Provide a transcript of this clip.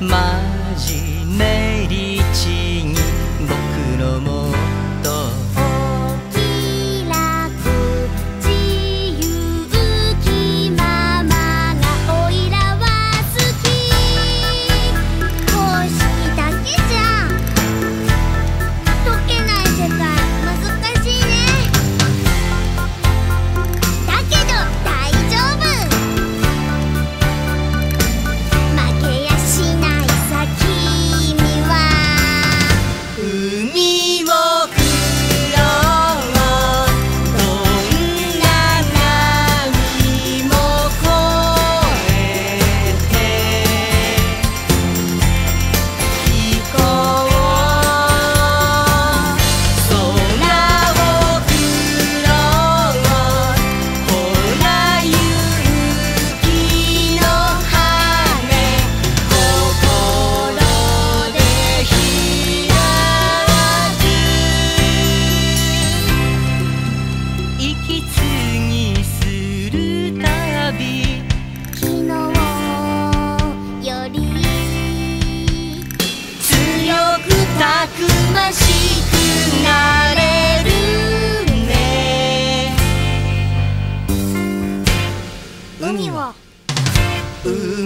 真面目。Ooh.